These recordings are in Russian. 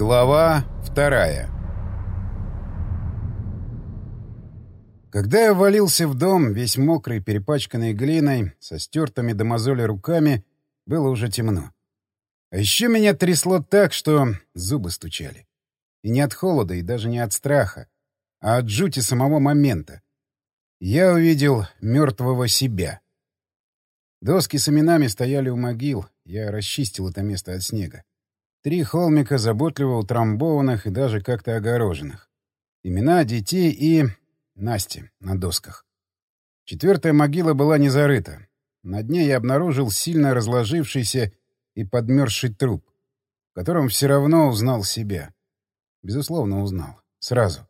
Глава вторая Когда я валился в дом, весь мокрый, перепачканный глиной, со стертыми до мозоли руками, было уже темно. А еще меня трясло так, что зубы стучали. И не от холода, и даже не от страха, а от жути самого момента. Я увидел мертвого себя. Доски с именами стояли у могил, я расчистил это место от снега. Три холмика заботливо утрамбованных и даже как-то огороженных. Имена детей и... Насти на досках. Четвертая могила была не зарыта. На дне я обнаружил сильно разложившийся и подмерзший труп, в котором все равно узнал себя. Безусловно, узнал. Сразу.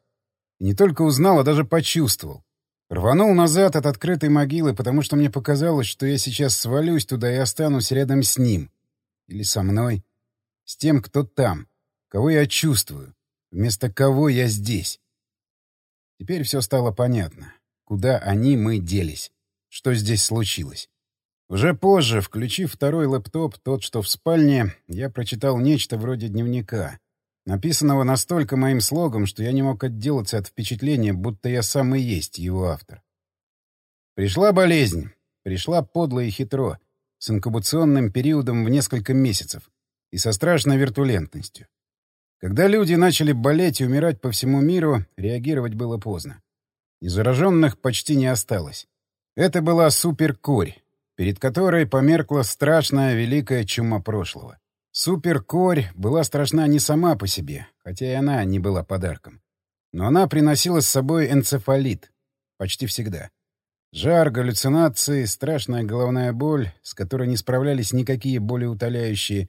И не только узнал, а даже почувствовал. Рванул назад от открытой могилы, потому что мне показалось, что я сейчас свалюсь туда и останусь рядом с ним. Или со мной. С тем, кто там. Кого я чувствую. Вместо кого я здесь. Теперь все стало понятно. Куда они, мы делись. Что здесь случилось. Уже позже, включив второй лэптоп, тот, что в спальне, я прочитал нечто вроде дневника написанного настолько моим слогом, что я не мог отделаться от впечатления, будто я сам и есть его автор. Пришла болезнь, пришла подло и хитро, с инкубационным периодом в несколько месяцев и со страшной виртулентностью. Когда люди начали болеть и умирать по всему миру, реагировать было поздно. И зараженных почти не осталось. Это была суперкорь, перед которой померкла страшная великая чума прошлого. Суперкорь была страшна не сама по себе, хотя и она не была подарком. Но она приносила с собой энцефалит. Почти всегда. Жар, галлюцинации, страшная головная боль, с которой не справлялись никакие болеутоляющие,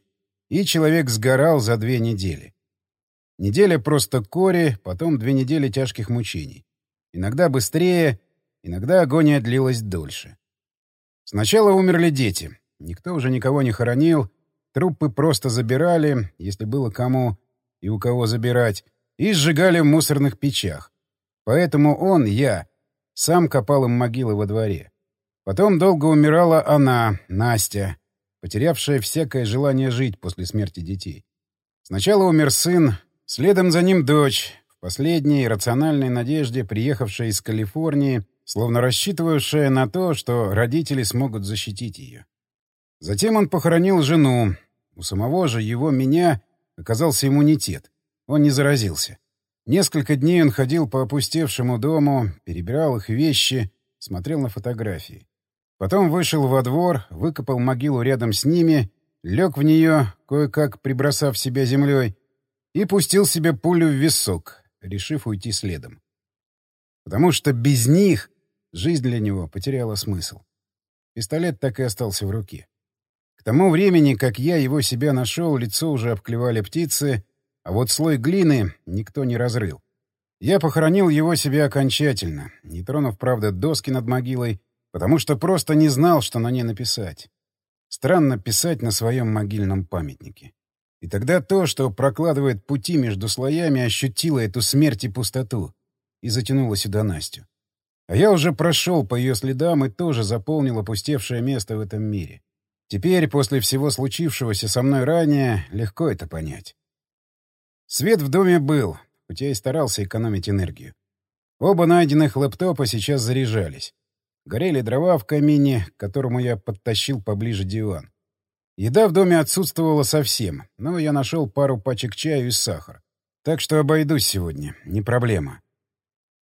и человек сгорал за две недели. Неделя просто кори, потом две недели тяжких мучений. Иногда быстрее, иногда агония длилась дольше. Сначала умерли дети. Никто уже никого не хоронил, Трупы просто забирали, если было кому и у кого забирать, и сжигали в мусорных печах. Поэтому он, я, сам копал им могилы во дворе. Потом долго умирала она, Настя, потерявшая всякое желание жить после смерти детей. Сначала умер сын, следом за ним дочь, в последней рациональной надежде, приехавшая из Калифорнии, словно рассчитывавшая на то, что родители смогут защитить ее. Затем он похоронил жену. У самого же его меня оказался иммунитет. Он не заразился. Несколько дней он ходил по опустевшему дому, перебирал их вещи, смотрел на фотографии. Потом вышел во двор, выкопал могилу рядом с ними, лег в нее, кое-как прибросав себя землей, и пустил себе пулю в висок, решив уйти следом. Потому что без них жизнь для него потеряла смысл. Пистолет так и остался в руке. К тому времени, как я его себя нашел, лицо уже обклевали птицы, а вот слой глины никто не разрыл. Я похоронил его себе окончательно, не тронув, правда, доски над могилой, потому что просто не знал, что на ней написать. Странно писать на своем могильном памятнике. И тогда то, что прокладывает пути между слоями, ощутило эту смерть и пустоту и затянуло сюда Настю. А я уже прошел по ее следам и тоже заполнил опустевшее место в этом мире. Теперь, после всего случившегося со мной ранее, легко это понять. Свет в доме был, хоть я и старался экономить энергию. Оба найденных лэптопа сейчас заряжались. Горели дрова в камине, к которому я подтащил поближе диван. Еда в доме отсутствовала совсем, но я нашел пару пачек чая и сахар. Так что обойдусь сегодня, не проблема.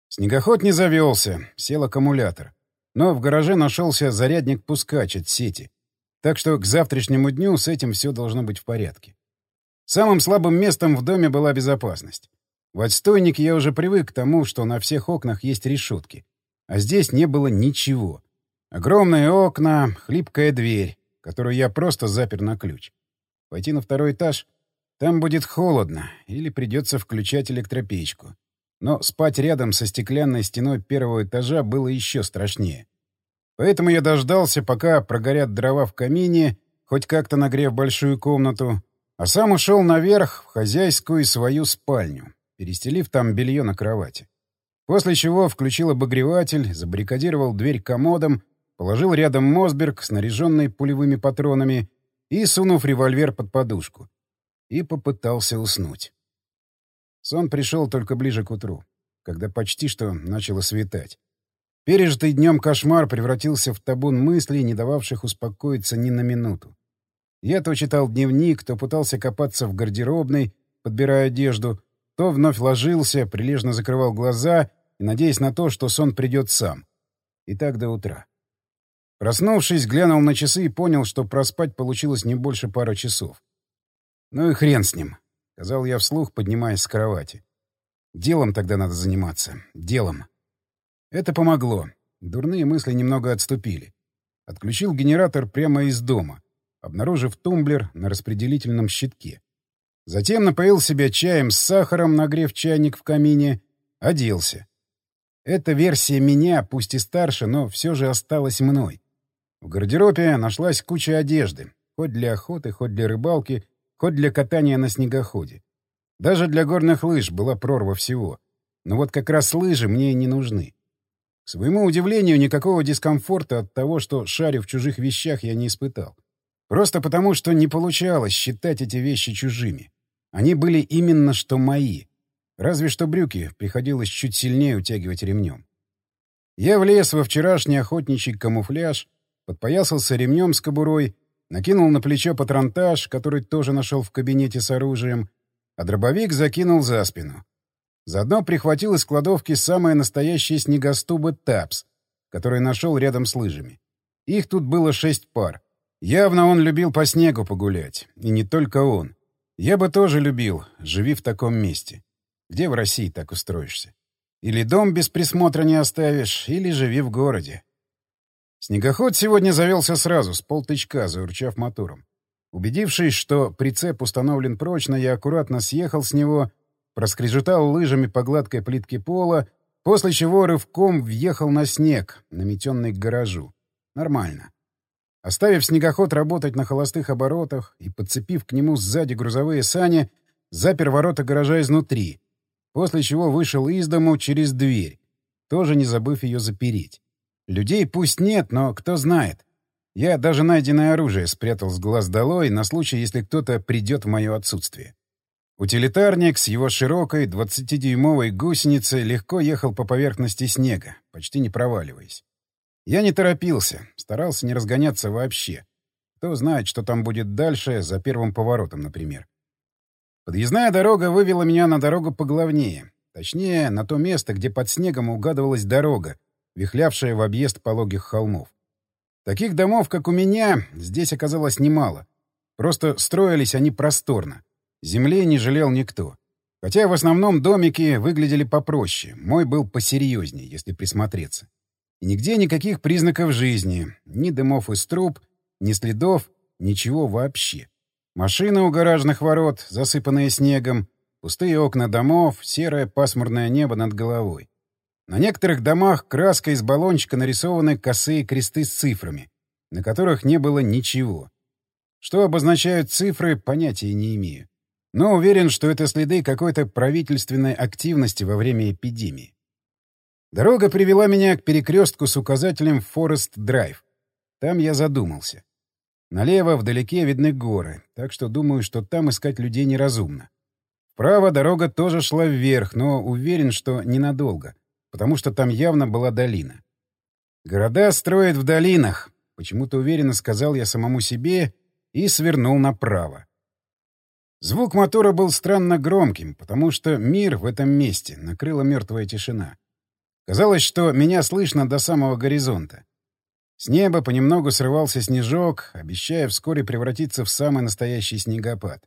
Снегоход не завелся, сел аккумулятор. Но в гараже нашелся зарядник-пускач от сети — так что к завтрашнему дню с этим все должно быть в порядке. Самым слабым местом в доме была безопасность. В отстойнике я уже привык к тому, что на всех окнах есть решетки. А здесь не было ничего. Огромные окна, хлипкая дверь, которую я просто запер на ключ. Пойти на второй этаж? Там будет холодно, или придется включать электропечку. Но спать рядом со стеклянной стеной первого этажа было еще страшнее. Поэтому я дождался, пока прогорят дрова в камине, хоть как-то нагрев большую комнату, а сам ушел наверх в хозяйскую свою спальню, перестелив там белье на кровати. После чего включил обогреватель, забаррикадировал дверь комодом, положил рядом Мосберг, снаряженный пулевыми патронами, и сунув револьвер под подушку. И попытался уснуть. Сон пришел только ближе к утру, когда почти что начало светать. Пережитый днем кошмар превратился в табун мыслей, не дававших успокоиться ни на минуту. Я то читал дневник, то пытался копаться в гардеробной, подбирая одежду, то вновь ложился, прилежно закрывал глаза и надеясь на то, что сон придет сам. И так до утра. Проснувшись, глянул на часы и понял, что проспать получилось не больше пары часов. «Ну и хрен с ним», — сказал я вслух, поднимаясь с кровати. «Делом тогда надо заниматься. Делом». Это помогло. Дурные мысли немного отступили. Отключил генератор прямо из дома, обнаружив тумблер на распределительном щитке. Затем напоил себя чаем с сахаром, нагрев чайник в камине, оделся. Эта версия меня, пусть и старше, но все же осталась мной. В гардеробе нашлась куча одежды, хоть для охоты, хоть для рыбалки, хоть для катания на снегоходе. Даже для горных лыж была прорва всего. Но вот как раз лыжи мне не нужны. К своему удивлению, никакого дискомфорта от того, что шарю в чужих вещах, я не испытал. Просто потому, что не получалось считать эти вещи чужими. Они были именно что мои. Разве что брюки приходилось чуть сильнее утягивать ремнем. Я влез во вчерашний охотничий камуфляж, подпоясался ремнем с кобурой, накинул на плечо патронтаж, который тоже нашел в кабинете с оружием, а дробовик закинул за спину. Заодно прихватил из кладовки самые настоящие снегостубы «Тапс», которые нашел рядом с лыжами. Их тут было шесть пар. Явно он любил по снегу погулять. И не только он. Я бы тоже любил, живи в таком месте. Где в России так устроишься? Или дом без присмотра не оставишь, или живи в городе. Снегоход сегодня завелся сразу, с полтычка, заурчав мотором. Убедившись, что прицеп установлен прочно, я аккуратно съехал с него проскрежетал лыжами по гладкой плитке пола, после чего рывком въехал на снег, наметенный к гаражу. Нормально. Оставив снегоход работать на холостых оборотах и подцепив к нему сзади грузовые сани, запер ворота гаража изнутри, после чего вышел из дому через дверь, тоже не забыв ее запереть. Людей пусть нет, но кто знает. Я даже найденное оружие спрятал с глаз долой на случай, если кто-то придет в мое отсутствие. Утилитарник с его широкой 20-дюймовой гусеницей легко ехал по поверхности снега, почти не проваливаясь. Я не торопился, старался не разгоняться вообще. Кто знает, что там будет дальше, за первым поворотом, например. Подъездная дорога вывела меня на дорогу поглавнее. Точнее, на то место, где под снегом угадывалась дорога, вихлявшая в объезд пологих холмов. Таких домов, как у меня, здесь оказалось немало. Просто строились они просторно. Земли не жалел никто. Хотя в основном домики выглядели попроще, мой был посерьезнее, если присмотреться. И нигде никаких признаков жизни, ни дымов из труб, ни следов, ничего вообще. Машины у гаражных ворот, засыпанные снегом, пустые окна домов, серое пасмурное небо над головой. На некоторых домах краской из баллончика нарисованы косые кресты с цифрами, на которых не было ничего. Что обозначают цифры, понятия не имею но уверен, что это следы какой-то правительственной активности во время эпидемии. Дорога привела меня к перекрестку с указателем «Форест Драйв». Там я задумался. Налево вдалеке видны горы, так что думаю, что там искать людей неразумно. Вправо дорога тоже шла вверх, но уверен, что ненадолго, потому что там явно была долина. «Города строят в долинах», — почему-то уверенно сказал я самому себе и свернул направо. Звук мотора был странно громким, потому что мир в этом месте накрыла мертвая тишина. Казалось, что меня слышно до самого горизонта. С неба понемногу срывался снежок, обещая вскоре превратиться в самый настоящий снегопад.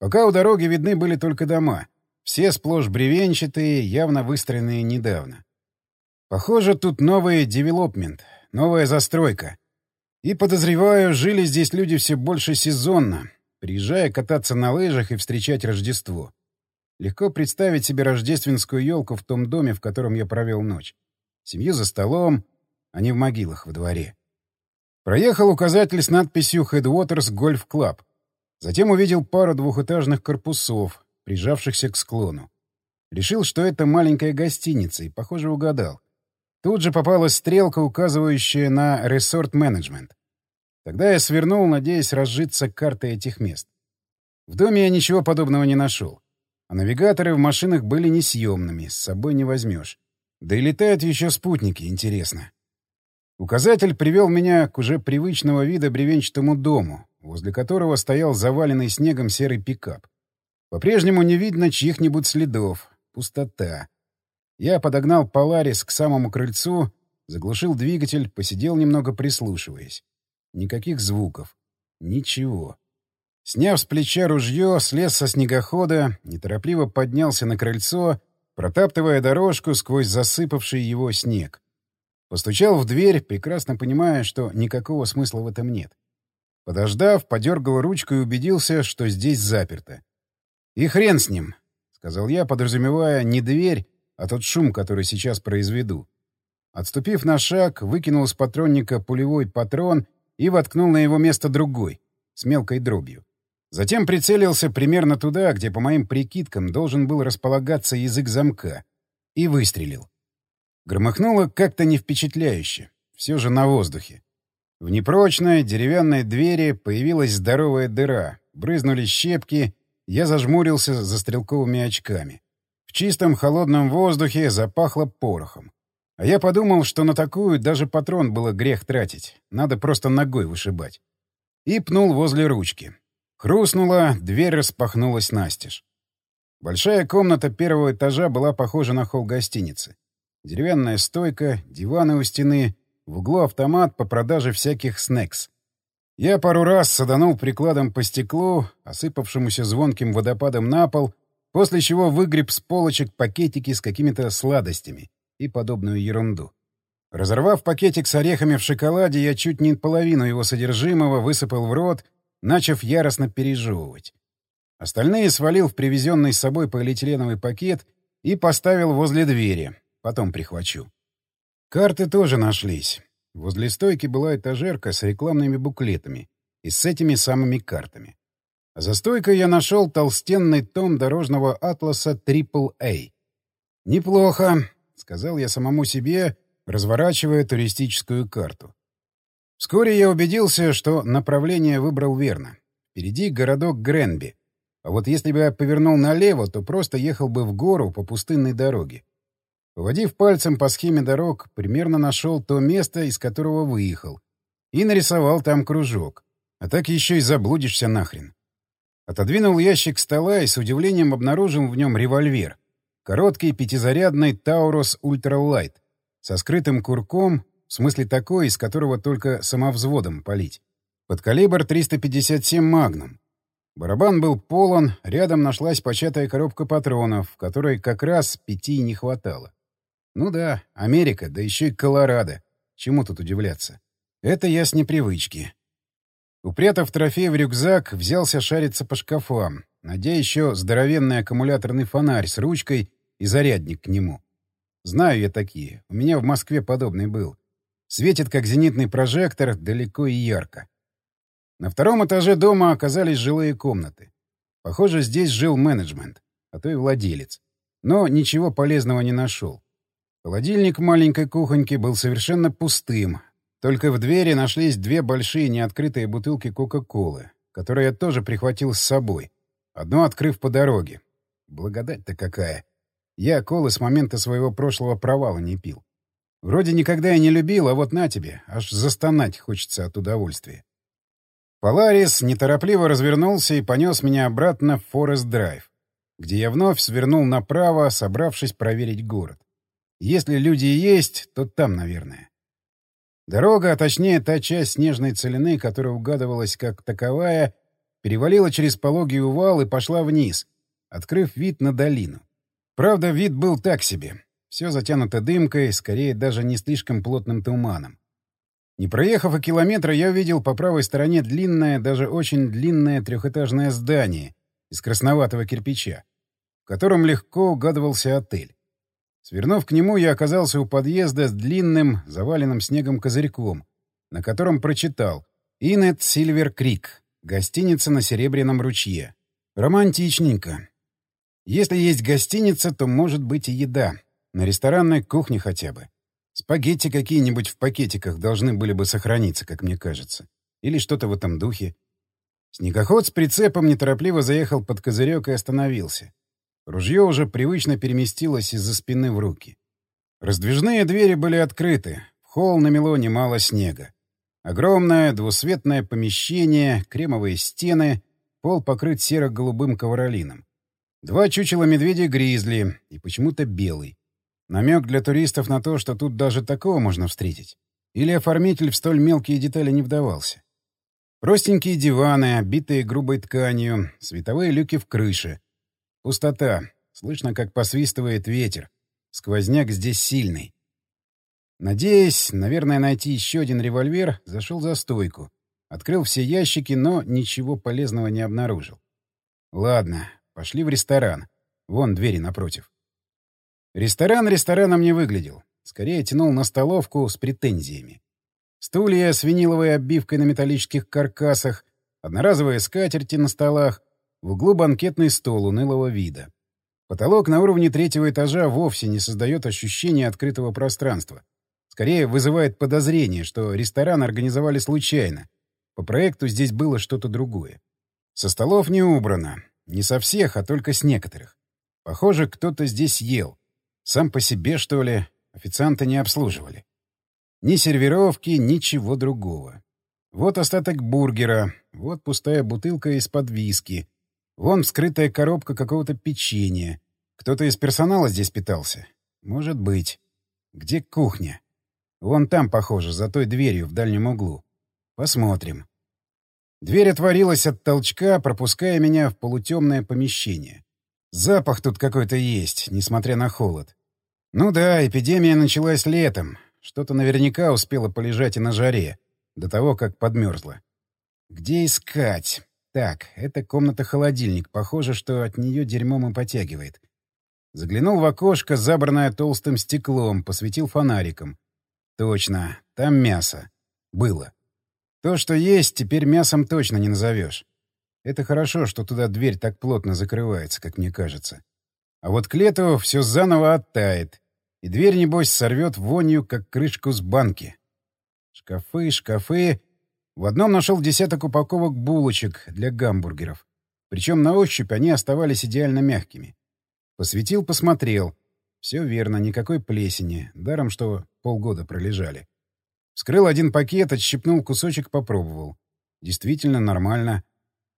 Пока у дороги видны были только дома, все сплошь бревенчатые, явно выстроенные недавно. Похоже, тут новый девелопмент, новая застройка. И, подозреваю, жили здесь люди все больше сезонно, приезжая кататься на лыжах и встречать Рождество. Легко представить себе рождественскую елку в том доме, в котором я провел ночь. Семью за столом, а не в могилах во дворе. Проехал указатель с надписью «Headwaters Golf Club». Затем увидел пару двухэтажных корпусов, прижавшихся к склону. Решил, что это маленькая гостиница, и, похоже, угадал. Тут же попалась стрелка, указывающая на «Resort Management». Тогда я свернул, надеясь разжиться картой этих мест. В доме я ничего подобного не нашел. А навигаторы в машинах были несъемными, с собой не возьмешь. Да и летают еще спутники, интересно. Указатель привел меня к уже привычного вида бревенчатому дому, возле которого стоял заваленный снегом серый пикап. По-прежнему не видно чьих-нибудь следов. Пустота. Я подогнал Поларис к самому крыльцу, заглушил двигатель, посидел немного прислушиваясь. Никаких звуков. Ничего. Сняв с плеча ружье, слез со снегохода, неторопливо поднялся на крыльцо, протаптывая дорожку сквозь засыпавший его снег. Постучал в дверь, прекрасно понимая, что никакого смысла в этом нет. Подождав, подергал ручку и убедился, что здесь заперто. «И хрен с ним», — сказал я, подразумевая не дверь, а тот шум, который сейчас произведу. Отступив на шаг, выкинул из патронника пулевой патрон и воткнул на его место другой, с мелкой дробью. Затем прицелился примерно туда, где, по моим прикидкам, должен был располагаться язык замка, и выстрелил. Громыхнуло как-то не впечатляюще, все же на воздухе. В непрочной деревянной двери появилась здоровая дыра, брызнули щепки, я зажмурился за стрелковыми очками. В чистом холодном воздухе запахло порохом. А я подумал, что на такую даже патрон было грех тратить, надо просто ногой вышибать. И пнул возле ручки. Хрустнула, дверь распахнулась настежь. Большая комната первого этажа была похожа на холл гостиницы. Деревянная стойка, диваны у стены, в углу автомат по продаже всяких снекс. Я пару раз саданул прикладом по стеклу, осыпавшемуся звонким водопадом на пол, после чего выгреб с полочек пакетики с какими-то сладостями и подобную ерунду. Разорвав пакетик с орехами в шоколаде, я чуть не половину его содержимого высыпал в рот начав яростно пережевывать. Остальные свалил в привезенный с собой полиэтиленовый пакет и поставил возле двери. Потом прихвачу. Карты тоже нашлись. Возле стойки была этажерка с рекламными буклетами и с этими самыми картами. А за стойкой я нашел толстенный том дорожного атласа AAA. «Неплохо», — сказал я самому себе, разворачивая туристическую карту. Вскоре я убедился, что направление выбрал верно. Впереди городок Гренби. А вот если бы я повернул налево, то просто ехал бы в гору по пустынной дороге. Поводив пальцем по схеме дорог, примерно нашел то место, из которого выехал. И нарисовал там кружок. А так еще и заблудишься нахрен. Отодвинул ящик стола и с удивлением обнаружил в нем револьвер. Короткий пятизарядный Taurus Ultralite со скрытым курком в смысле такой, из которого только самовзводом палить. Под калибр 357 «Магнум». Барабан был полон, рядом нашлась початая коробка патронов, которой как раз пяти не хватало. Ну да, Америка, да еще и Колорадо. Чему тут удивляться? Это я с непривычки. Упрятав трофей в рюкзак, взялся шариться по шкафам, найдя еще здоровенный аккумуляторный фонарь с ручкой и зарядник к нему. Знаю я такие. У меня в Москве подобный был. Светит, как зенитный прожектор, далеко и ярко. На втором этаже дома оказались жилые комнаты. Похоже, здесь жил менеджмент, а то и владелец. Но ничего полезного не нашел. Холодильник маленькой кухоньки был совершенно пустым. Только в двери нашлись две большие неоткрытые бутылки Кока-Колы, которые я тоже прихватил с собой, одну открыв по дороге. Благодать-то какая! Я колы с момента своего прошлого провала не пил. Вроде никогда и не любил, а вот на тебе, аж застонать хочется от удовольствия. Поларис неторопливо развернулся и понес меня обратно в Форест-Драйв, где я вновь свернул направо, собравшись проверить город. Если люди есть, то там, наверное. Дорога, а точнее та часть снежной целины, которая угадывалась как таковая, перевалила через пологий увал и пошла вниз, открыв вид на долину. Правда, вид был так себе. Все затянуто дымкой, скорее даже не слишком плотным туманом. Не проехав и километра, я увидел по правой стороне длинное, даже очень длинное трехэтажное здание из красноватого кирпича, в котором легко угадывался отель. Свернув к нему, я оказался у подъезда с длинным, заваленным снегом козырьком, на котором прочитал «Инет Сильвер Крик. Гостиница на Серебряном ручье». Романтичненько. Если есть гостиница, то может быть и еда. На ресторанной кухне хотя бы. Спагетти какие-нибудь в пакетиках должны были бы сохраниться, как мне кажется. Или что-то в этом духе. Снегоход с прицепом неторопливо заехал под козырек и остановился. Ружье уже привычно переместилось из-за спины в руки. Раздвижные двери были открыты. В холл намело немало снега. Огромное двусветное помещение, кремовые стены, пол покрыт серо-голубым ковролином. Два чучела медведя-гризли и почему-то белый. Намек для туристов на то, что тут даже такого можно встретить. Или оформитель в столь мелкие детали не вдавался. Простенькие диваны, обитые грубой тканью, световые люки в крыше. Пустота. Слышно, как посвистывает ветер. Сквозняк здесь сильный. Надеясь, наверное, найти еще один револьвер, зашел за стойку. Открыл все ящики, но ничего полезного не обнаружил. Ладно, пошли в ресторан. Вон двери напротив. Ресторан рестораном не выглядел. Скорее тянул на столовку с претензиями. Стулья с виниловой обивкой на металлических каркасах, одноразовые скатерти на столах, в углу банкетный стол унылого вида. Потолок на уровне третьего этажа вовсе не создает ощущения открытого пространства. Скорее вызывает подозрение, что ресторан организовали случайно. По проекту здесь было что-то другое. Со столов не убрано. Не со всех, а только с некоторых. Похоже, кто-то здесь ел. Сам по себе, что ли, официанта не обслуживали. Ни сервировки, ничего другого. Вот остаток бургера, вот пустая бутылка из-под виски, вон вскрытая коробка какого-то печенья. Кто-то из персонала здесь питался? Может быть. Где кухня? Вон там, похоже, за той дверью в дальнем углу. Посмотрим. Дверь отворилась от толчка, пропуская меня в полутемное помещение. Запах тут какой-то есть, несмотря на холод. Ну да, эпидемия началась летом, что-то наверняка успело полежать и на жаре, до того, как подмерзло. Где искать? Так, это комната-холодильник. Похоже, что от нее дерьмом и потягивает. Заглянул в окошко, забранное толстым стеклом, посветил фонариком. Точно, там мясо. Было. То, что есть, теперь мясом точно не назовешь. Это хорошо, что туда дверь так плотно закрывается, как мне кажется. А вот к лету все заново оттает, и дверь, небось, сорвет вонью, как крышку с банки. Шкафы, шкафы. В одном нашел десяток упаковок булочек для гамбургеров. Причем на ощупь они оставались идеально мягкими. Посветил, посмотрел. Все верно, никакой плесени. Даром, что полгода пролежали. Вскрыл один пакет, отщипнул кусочек, попробовал. Действительно нормально.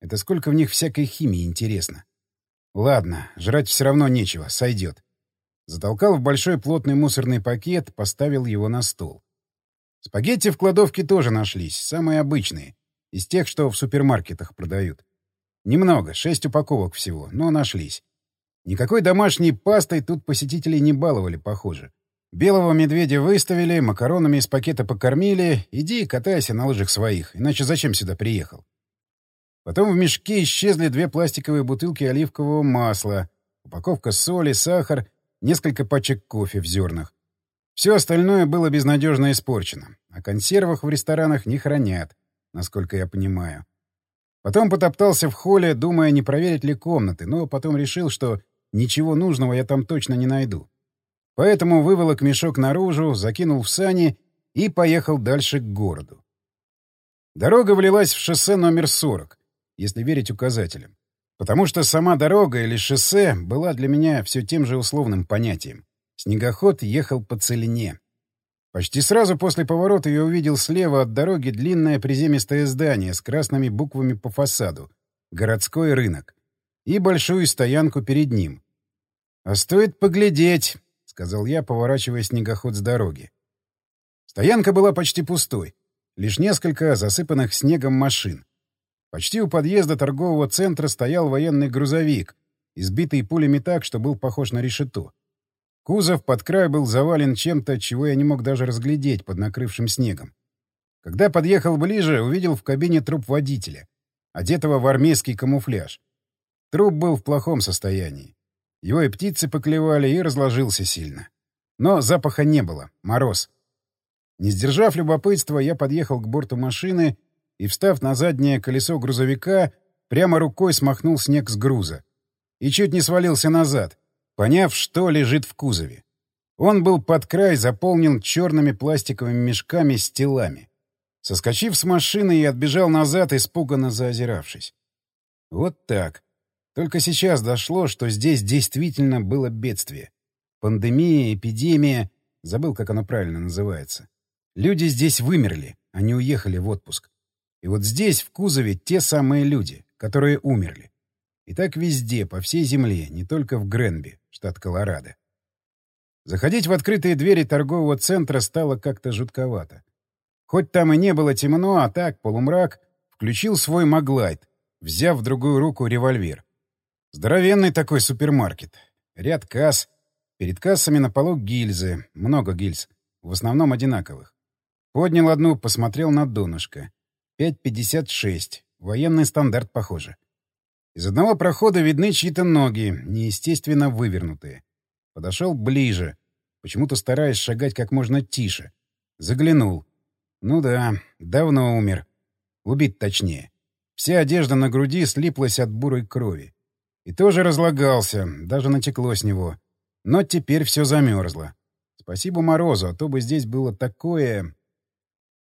Это сколько в них всякой химии, интересно. Ладно, жрать все равно нечего, сойдет. Затолкал в большой плотный мусорный пакет, поставил его на стол. Спагетти в кладовке тоже нашлись, самые обычные, из тех, что в супермаркетах продают. Немного, шесть упаковок всего, но нашлись. Никакой домашней пастой тут посетителей не баловали, похоже. Белого медведя выставили, макаронами из пакета покормили. Иди катайся на лыжах своих, иначе зачем сюда приехал? Потом в мешке исчезли две пластиковые бутылки оливкового масла, упаковка соли, сахар несколько пачек кофе в зернах. Все остальное было безнадежно испорчено. О консервах в ресторанах не хранят, насколько я понимаю. Потом потоптался в холле, думая, не проверить ли комнаты, но потом решил, что ничего нужного я там точно не найду. Поэтому выволок мешок наружу, закинул в сани и поехал дальше к городу. Дорога влилась в шоссе номер 40, если верить указателям. Потому что сама дорога или шоссе была для меня все тем же условным понятием. Снегоход ехал по целине. Почти сразу после поворота я увидел слева от дороги длинное приземистое здание с красными буквами по фасаду — городской рынок, и большую стоянку перед ним. «А стоит поглядеть», — сказал я, поворачивая снегоход с дороги. Стоянка была почти пустой, лишь несколько засыпанных снегом машин. Почти у подъезда торгового центра стоял военный грузовик, избитый пулями так, что был похож на решето. Кузов под край был завален чем-то, чего я не мог даже разглядеть под накрывшим снегом. Когда подъехал ближе, увидел в кабине труп водителя, одетого в армейский камуфляж. Труп был в плохом состоянии. Его и птицы поклевали, и разложился сильно. Но запаха не было. Мороз. Не сдержав любопытства, я подъехал к борту машины и, встав на заднее колесо грузовика, прямо рукой смахнул снег с груза. И чуть не свалился назад, поняв, что лежит в кузове. Он был под край заполнен черными пластиковыми мешками с телами. Соскочив с машины, я отбежал назад, испуганно заозиравшись. Вот так. Только сейчас дошло, что здесь действительно было бедствие. Пандемия, эпидемия, забыл, как оно правильно называется. Люди здесь вымерли, они уехали в отпуск. И вот здесь, в кузове, те самые люди, которые умерли. И так везде, по всей земле, не только в Гренби, штат Колорадо. Заходить в открытые двери торгового центра стало как-то жутковато. Хоть там и не было темно, а так, полумрак, включил свой маглайт, взяв в другую руку револьвер. Здоровенный такой супермаркет. Ряд касс. Перед кассами на полу гильзы. Много гильз. В основном одинаковых. Поднял одну, посмотрел на донышко. 5,56. Военный стандарт, похоже. Из одного прохода видны чьи-то ноги, неестественно вывернутые. Подошел ближе, почему-то стараясь шагать как можно тише. Заглянул. Ну да, давно умер. Убит точнее. Вся одежда на груди слиплась от бурой крови. И тоже разлагался, даже натекло с него. Но теперь все замерзло. Спасибо Морозу, а то бы здесь было такое...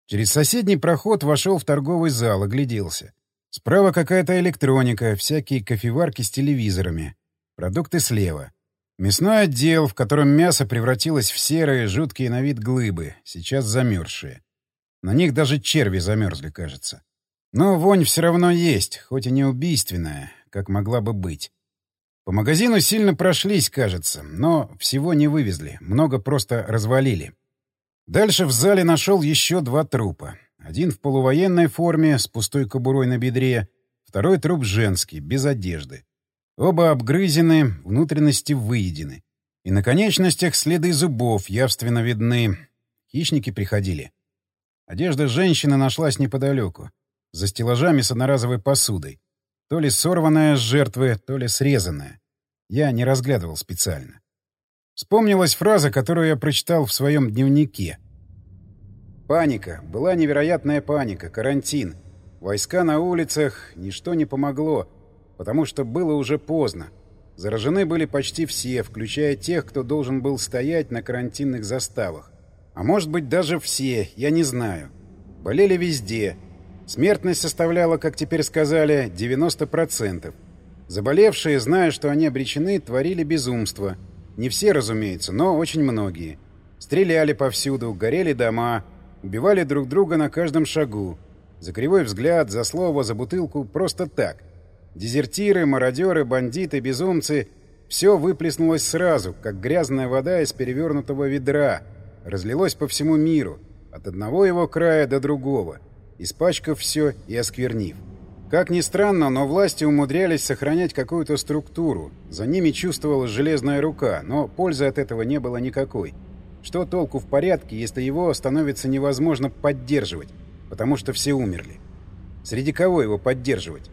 Через соседний проход вошел в торговый зал, огляделся. Справа какая-то электроника, всякие кофеварки с телевизорами. Продукты слева. Мясной отдел, в котором мясо превратилось в серые, жуткие на вид глыбы, сейчас замерзшие. На них даже черви замерзли, кажется. Но вонь все равно есть, хоть и не убийственная, как могла бы быть. По магазину сильно прошлись, кажется, но всего не вывезли, много просто развалили. Дальше в зале нашел еще два трупа. Один в полувоенной форме, с пустой кобурой на бедре, второй труп женский, без одежды. Оба обгрызены, внутренности выедены. И на конечностях следы зубов явственно видны. Хищники приходили. Одежда женщины нашлась неподалеку, за стеллажами с одноразовой посудой. То ли сорванная с жертвы, то ли срезанная. Я не разглядывал специально. Вспомнилась фраза, которую я прочитал в своем дневнике. Паника. Была невероятная паника. Карантин. Войска на улицах. Ничто не помогло. Потому что было уже поздно. Заражены были почти все, включая тех, кто должен был стоять на карантинных заставах. А может быть даже все, я не знаю. Болели везде. Смертность составляла, как теперь сказали, 90%. Заболевшие, зная, что они обречены, творили безумство. Не все, разумеется, но очень многие. Стреляли повсюду, горели дома, убивали друг друга на каждом шагу. За кривой взгляд, за слово, за бутылку, просто так. Дезертиры, мародеры, бандиты, безумцы — все выплеснулось сразу, как грязная вода из перевернутого ведра. Разлилось по всему миру, от одного его края до другого — испачкав все и осквернив. Как ни странно, но власти умудрялись сохранять какую-то структуру. За ними чувствовалась железная рука, но пользы от этого не было никакой. Что толку в порядке, если его становится невозможно поддерживать, потому что все умерли? Среди кого его поддерживать?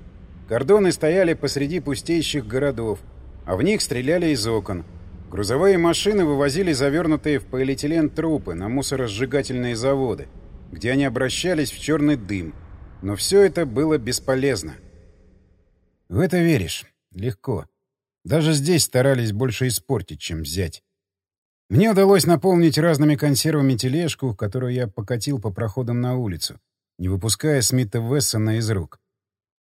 Кордоны стояли посреди пустеющих городов, а в них стреляли из окон. Грузовые машины вывозили завернутые в полиэтилен трупы на мусоросжигательные заводы — где они обращались в черный дым. Но все это было бесполезно. В это веришь. Легко. Даже здесь старались больше испортить, чем взять. Мне удалось наполнить разными консервами тележку, которую я покатил по проходам на улицу, не выпуская Смита Вессона из рук.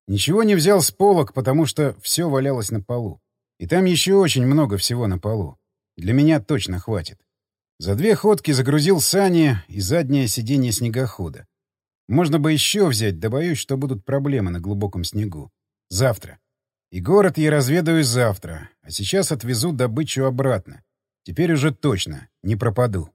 Ничего не взял с полок, потому что все валялось на полу. И там еще очень много всего на полу. Для меня точно хватит. За две ходки загрузил сани и заднее сиденье снегохода. Можно бы еще взять, да боюсь, что будут проблемы на глубоком снегу. Завтра. И город я разведаю завтра, а сейчас отвезу добычу обратно. Теперь уже точно не пропаду.